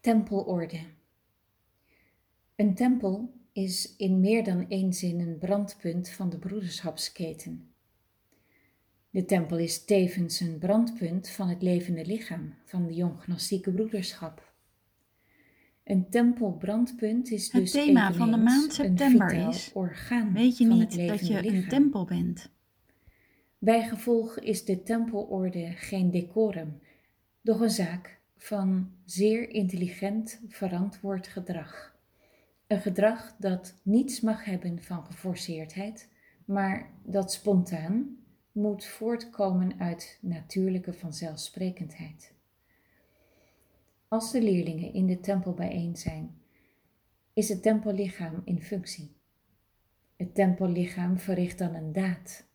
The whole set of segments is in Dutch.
Tempelorde. Een tempel is in meer dan één zin een brandpunt van de broederschapsketen. De tempel is tevens een brandpunt van het levende lichaam van de jong-gnostieke broederschap. Een tempelbrandpunt is Het dus thema van de maand september een is, orgaan Weet je van niet het dat je lichaam. een tempel bent? Bijgevolg is de tempelorde geen decorum, doch een zaak van zeer intelligent verantwoord gedrag. Een gedrag dat niets mag hebben van geforceerdheid, maar dat spontaan moet voortkomen uit natuurlijke vanzelfsprekendheid. Als de leerlingen in de tempel bijeen zijn, is het tempellichaam in functie. Het tempellichaam verricht dan een daad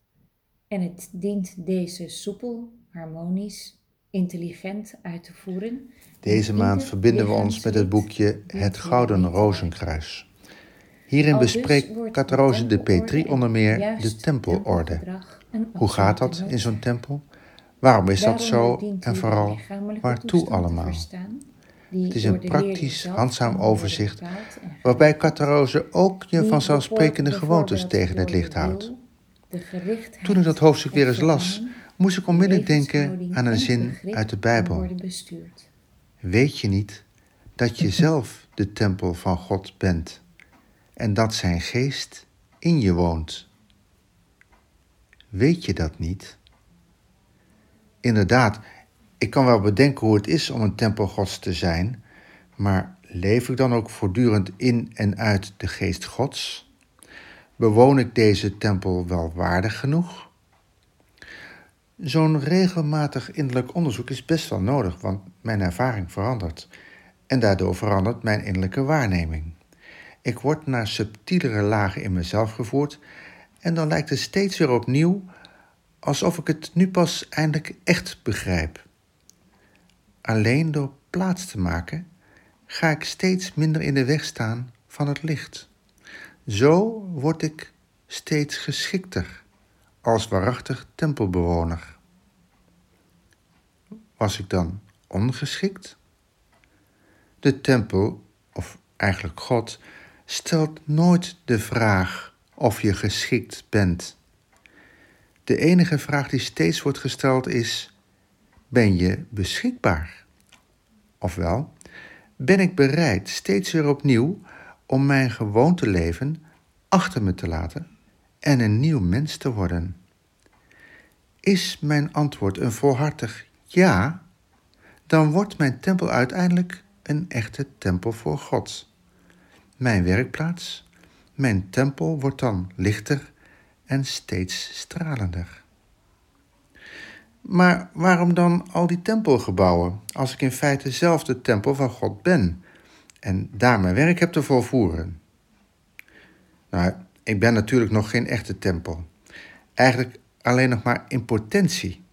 en het dient deze soepel, harmonisch, intelligent uit te voeren. Deze maand verbinden we ons met het boekje Het Gouden Rozenkruis. Hierin bespreekt Katroze de Petri onder meer de tempelorde. Hoe gaat dat in zo'n tempel? Waarom is dat zo en vooral waartoe allemaal? Het is een praktisch, handzaam overzicht waarbij. Katroze ook je vanzelfsprekende gewoontes tegen het licht houdt. Toen ik dat hoofdstuk weer eens las, moest ik onmiddellijk denken aan een en zin uit de Bijbel. Weet je niet dat je zelf de tempel van God bent en dat zijn geest in je woont? Weet je dat niet? Inderdaad, ik kan wel bedenken hoe het is om een tempel Gods te zijn, maar leef ik dan ook voortdurend in en uit de geest Gods? Bewoon ik deze tempel wel waardig genoeg? Zo'n regelmatig innerlijk onderzoek is best wel nodig, want mijn ervaring verandert. En daardoor verandert mijn innerlijke waarneming. Ik word naar subtielere lagen in mezelf gevoerd en dan lijkt het steeds weer opnieuw alsof ik het nu pas eindelijk echt begrijp. Alleen door plaats te maken ga ik steeds minder in de weg staan van het licht. Zo word ik steeds geschikter als waarachtig tempelbewoner. Was ik dan ongeschikt? De tempel, of eigenlijk God, stelt nooit de vraag of je geschikt bent. De enige vraag die steeds wordt gesteld is: ben je beschikbaar? Ofwel, ben ik bereid steeds weer opnieuw om mijn gewoonte leven achter me te laten en een nieuw mens te worden? Is mijn antwoord een volhartig ja, dan wordt mijn tempel uiteindelijk een echte tempel voor God. Mijn werkplaats, mijn tempel wordt dan lichter en steeds stralender. Maar waarom dan al die tempelgebouwen als ik in feite zelf de tempel van God ben en daar mijn werk heb te volvoeren? Nou, ik ben natuurlijk nog geen echte tempel. Eigenlijk alleen nog maar in potentie.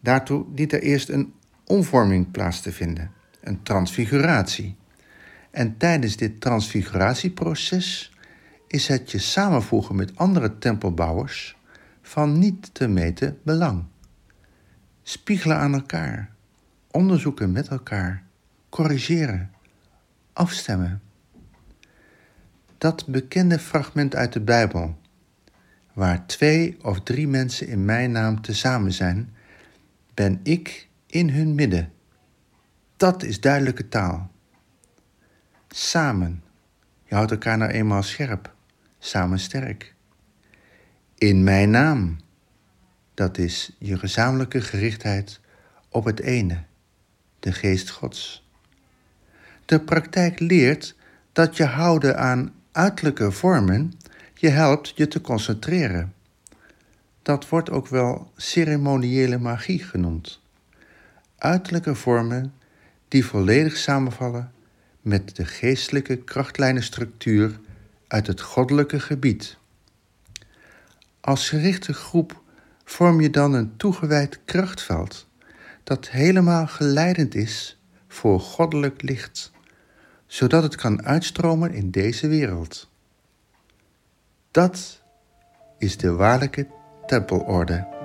Daartoe dient er eerst een omvorming plaats te vinden, een transfiguratie. En tijdens dit transfiguratieproces is het je samenvoegen met andere tempelbouwers van niet te meten belang. Spiegelen aan elkaar, onderzoeken met elkaar, corrigeren, afstemmen. Dat bekende fragment uit de Bijbel, waar twee of drie mensen in mijn naam tezamen zijn, ben ik in hun midden. Dat is duidelijke taal. Samen. Je houdt elkaar nou eenmaal scherp. Samen sterk. In mijn naam. Dat is je gezamenlijke gerichtheid op het ene, de geest Gods. De praktijk leert dat je houden aan uiterlijke vormen je helpt je te concentreren. Dat wordt ook wel ceremoniële magie genoemd. Uiterlijke vormen die volledig samenvallen met de geestelijke krachtlijnenstructuur uit het goddelijke gebied. Als gerichte groep vorm je dan een toegewijd krachtveld dat helemaal geleidend is voor goddelijk licht, zodat het kan uitstromen in deze wereld. Dat is de waarlijke tempelorde.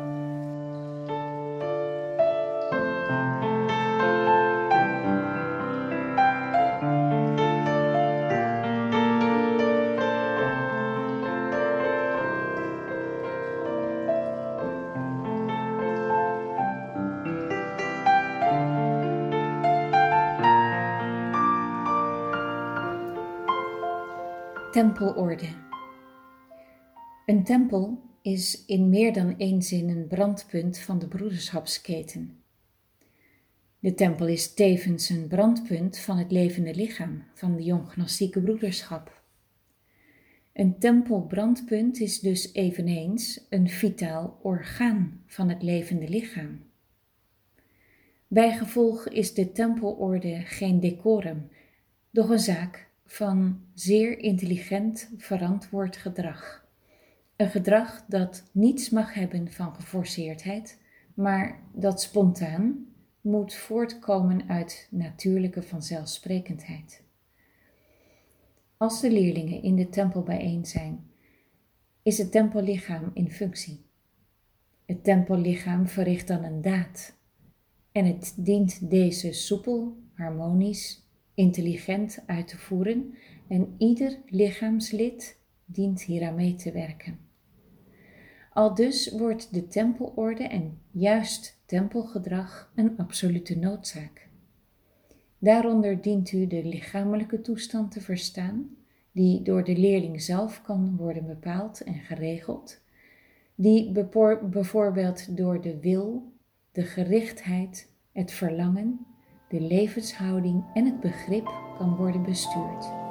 Tempelorde. Een tempel is in meer dan één zin een brandpunt van de broederschapsketen. De tempel is tevens een brandpunt van het levende lichaam van de jonggnostieke broederschap. Een tempelbrandpunt is dus eveneens een vitaal orgaan van het levende lichaam. Bijgevolg is de tempelorde geen decorum, doch een zaak van zeer intelligent verantwoord gedrag. Een gedrag dat niets mag hebben van geforceerdheid, maar dat spontaan moet voortkomen uit natuurlijke vanzelfsprekendheid. Als de leerlingen in de tempel bijeen zijn, is het tempellichaam in functie. Het tempellichaam verricht dan een daad en het dient deze soepel, harmonisch, intelligent uit te voeren en ieder lichaamslid dient hier aan mee te werken. Al dus wordt de tempelorde en juist tempelgedrag een absolute noodzaak. Daaronder dient u de lichamelijke toestand te verstaan, die door de leerling zelf kan worden bepaald en geregeld, die bijvoorbeeld door de wil, de gerichtheid, het verlangen, de levenshouding en het begrip kan worden bestuurd.